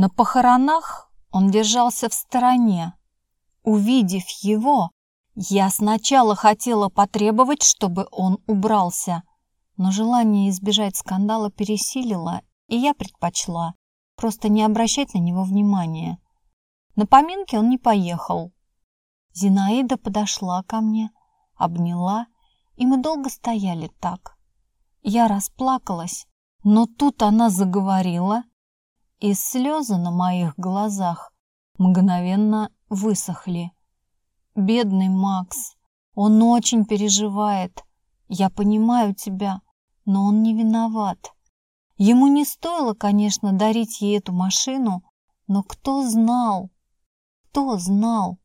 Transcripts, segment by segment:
На похоронах он держался в стороне. Увидев его, я сначала хотела потребовать, чтобы он убрался, но желание избежать скандала пересилило, и я предпочла просто не обращать на него внимания. На поминки он не поехал. Зинаида подошла ко мне, обняла, и мы долго стояли так. Я расплакалась, но тут она заговорила, и слезы на моих глазах мгновенно высохли. Бедный Макс, он очень переживает. Я понимаю тебя, но он не виноват. Ему не стоило, конечно, дарить ей эту машину, но кто знал, кто знал?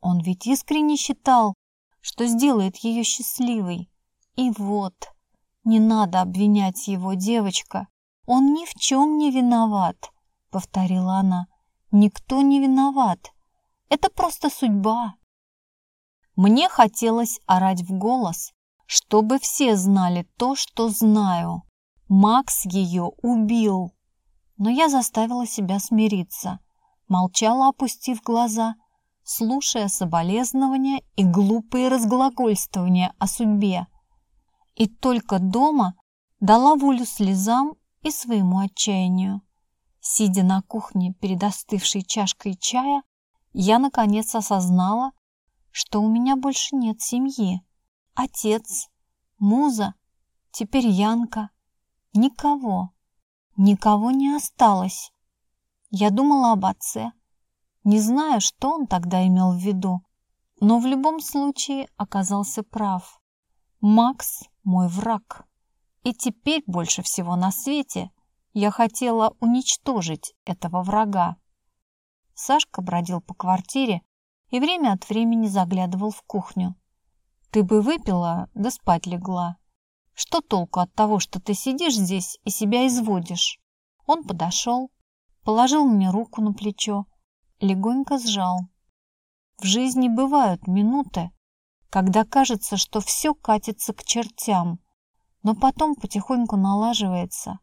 Он ведь искренне считал, что сделает ее счастливой. И вот, не надо обвинять его, девочка. Он ни в чем не виноват, повторила она. Никто не виноват. Это просто судьба. Мне хотелось орать в голос, чтобы все знали то, что знаю. Макс ее убил. Но я заставила себя смириться. Молчала, опустив глаза, слушая соболезнования и глупые разглагольствования о судьбе. И только дома дала волю слезам и своему отчаянию. Сидя на кухне перед остывшей чашкой чая, я наконец осознала, что у меня больше нет семьи. Отец, муза, теперь Янка. Никого, никого не осталось. Я думала об отце, не знаю, что он тогда имел в виду, но в любом случае оказался прав. Макс – мой враг. И теперь больше всего на свете я хотела уничтожить этого врага. Сашка бродил по квартире и время от времени заглядывал в кухню. «Ты бы выпила, да спать легла. Что толку от того, что ты сидишь здесь и себя изводишь?» Он подошел, положил мне руку на плечо, легонько сжал. В жизни бывают минуты, когда кажется, что все катится к чертям, но потом потихоньку налаживается.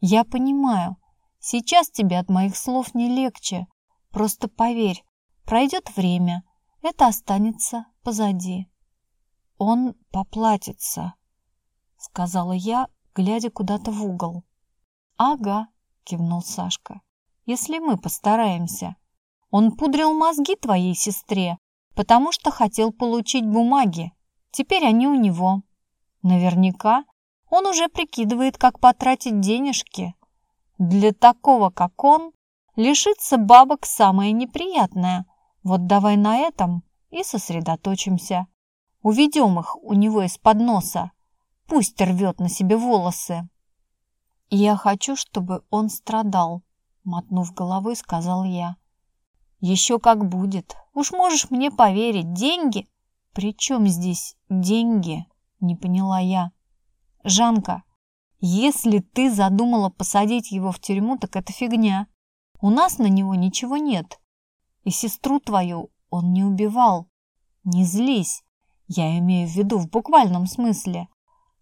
Я понимаю, сейчас тебе от моих слов не легче, просто поверь, пройдет время, это останется позади. Он поплатится, сказала я, глядя куда-то в угол. Ага, кивнул Сашка, если мы постараемся. Он пудрил мозги твоей сестре, потому что хотел получить бумаги. Теперь они у него. Наверняка он уже прикидывает, как потратить денежки. Для такого, как он, лишиться бабок самое неприятное. Вот давай на этом и сосредоточимся. Уведем их у него из-под носа. Пусть рвет на себе волосы. «Я хочу, чтобы он страдал», — мотнув головой, сказал я. Еще как будет. Уж можешь мне поверить. Деньги? При чем здесь деньги? Не поняла я. Жанка, если ты задумала посадить его в тюрьму, так это фигня. У нас на него ничего нет. И сестру твою он не убивал. Не злись. Я имею в виду в буквальном смысле.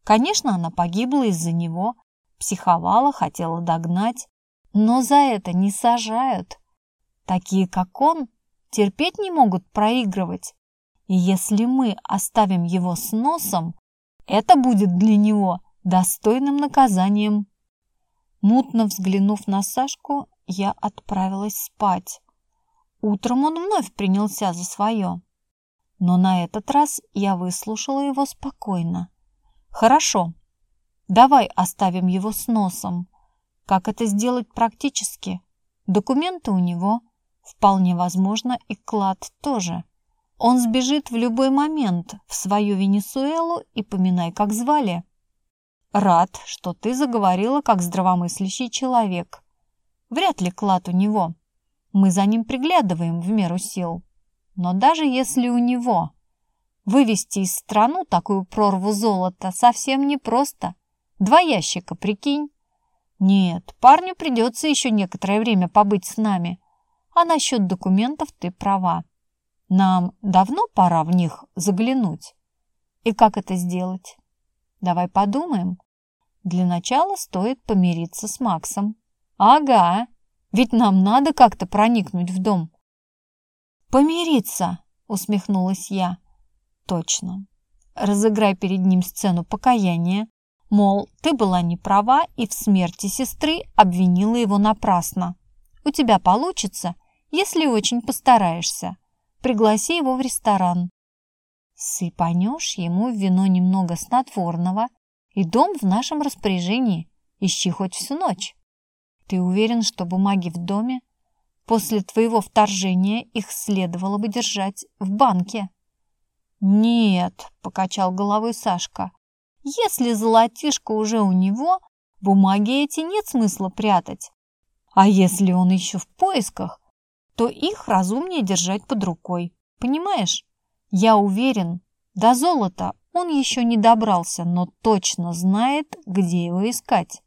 Конечно, она погибла из-за него, психовала, хотела догнать. Но за это не сажают. Такие, как он, терпеть не могут проигрывать. И если мы оставим его с носом, это будет для него достойным наказанием. Мутно взглянув на Сашку, я отправилась спать. Утром он вновь принялся за свое. Но на этот раз я выслушала его спокойно. «Хорошо, давай оставим его с носом. Как это сделать практически? Документы у него – Вполне возможно, и клад тоже. Он сбежит в любой момент в свою Венесуэлу и поминай, как звали. Рад, что ты заговорила как здравомыслящий человек. Вряд ли клад у него. Мы за ним приглядываем в меру сил. Но даже если у него вывести из страну такую прорву золота совсем непросто. Два ящика, прикинь. Нет, парню придется еще некоторое время побыть с нами. А насчет документов ты права. Нам давно пора в них заглянуть. И как это сделать? Давай подумаем. Для начала стоит помириться с Максом. Ага, Ведь нам надо как-то проникнуть в дом. Помириться, усмехнулась я. Точно. Разыграй перед ним сцену покаяния, мол, ты была не права и в смерти сестры обвинила его напрасно. У тебя получится, если очень постараешься. Пригласи его в ресторан. Сыпанешь ему в вино немного снотворного, и дом в нашем распоряжении. Ищи хоть всю ночь. Ты уверен, что бумаги в доме? После твоего вторжения их следовало бы держать в банке. Нет, покачал головой Сашка. Если золотишко уже у него, бумаги эти нет смысла прятать. А если он еще в поисках, то их разумнее держать под рукой. Понимаешь? Я уверен, до золота он еще не добрался, но точно знает, где его искать.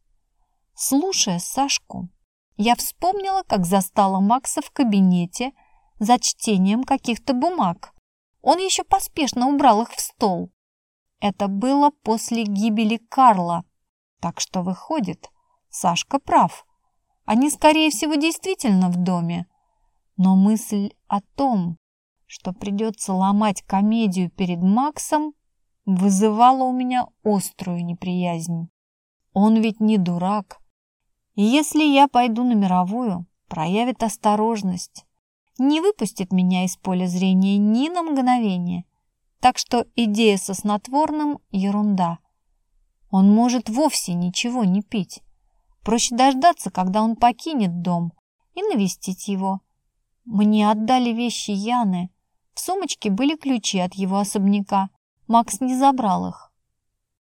Слушая Сашку, я вспомнила, как застала Макса в кабинете за чтением каких-то бумаг. Он еще поспешно убрал их в стол. Это было после гибели Карла, так что выходит, Сашка прав. Они, скорее всего, действительно в доме. Но мысль о том, что придется ломать комедию перед Максом, вызывала у меня острую неприязнь. Он ведь не дурак. И если я пойду на мировую, проявит осторожность, не выпустит меня из поля зрения ни на мгновение. Так что идея со снотворным – ерунда. Он может вовсе ничего не пить. Проще дождаться, когда он покинет дом, и навестить его. Мне отдали вещи Яны. В сумочке были ключи от его особняка. Макс не забрал их.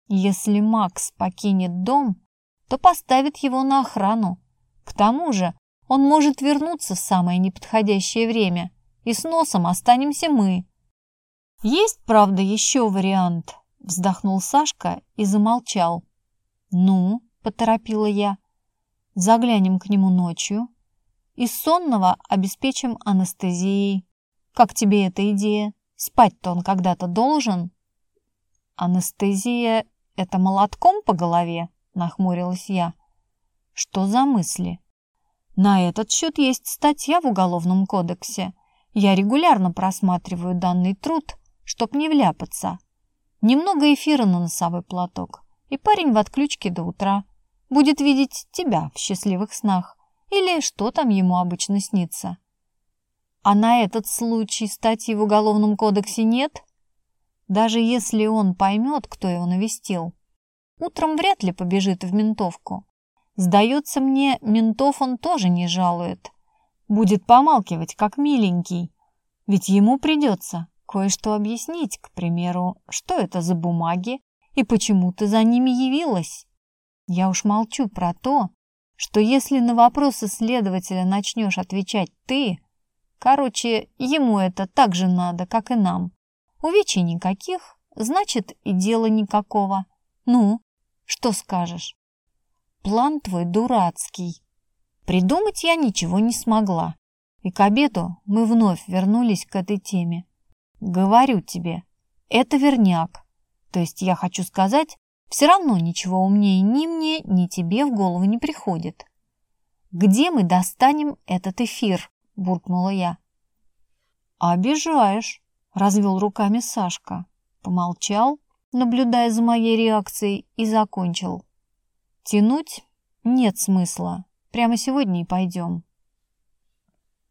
Если Макс покинет дом, то поставит его на охрану. К тому же он может вернуться в самое неподходящее время, и с носом останемся мы. Есть, правда, еще вариант, вздохнул Сашка и замолчал. Ну, поторопила я. Заглянем к нему ночью. И сонного обеспечим анестезией. Как тебе эта идея? Спать-то он когда-то должен. «Анестезия — это молотком по голове?» — нахмурилась я. «Что за мысли?» «На этот счет есть статья в Уголовном кодексе. Я регулярно просматриваю данный труд, чтоб не вляпаться. Немного эфира на носовой платок, и парень в отключке до утра. Будет видеть тебя в счастливых снах. Или что там ему обычно снится?» «А на этот случай статьи в Уголовном кодексе нет?» Даже если он поймет, кто его навестил, утром вряд ли побежит в ментовку. Сдается мне, ментов он тоже не жалует. Будет помалкивать, как миленький. Ведь ему придется кое-что объяснить, к примеру, что это за бумаги и почему ты за ними явилась. Я уж молчу про то, что если на вопросы следователя начнешь отвечать ты, короче, ему это так же надо, как и нам. Увечий никаких, значит и дела никакого. Ну, что скажешь? План твой дурацкий. Придумать я ничего не смогла. И к обеду мы вновь вернулись к этой теме. Говорю тебе, это верняк. То есть я хочу сказать, все равно ничего умнее ни мне, ни тебе в голову не приходит. «Где мы достанем этот эфир?» – буркнула я. «Обижаешь», развел руками Сашка, помолчал, наблюдая за моей реакцией, и закончил. Тянуть нет смысла. Прямо сегодня и пойдем.